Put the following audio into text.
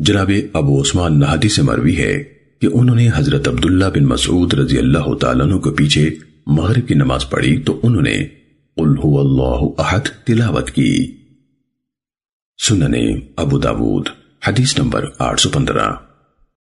جناب ابو عثمان نہدی سے مروی ہے کہ انہوں نے حضرت عبداللہ بن مسعود رضی اللہ تعالیٰ عنہ کے پیچھے مغرب کی نماز پڑھی تو انہوں نے قل هو اللہ احد تلاوت کی۔ سننے ابو داود، حدیث نمبر آٹھ سو پندرہ۔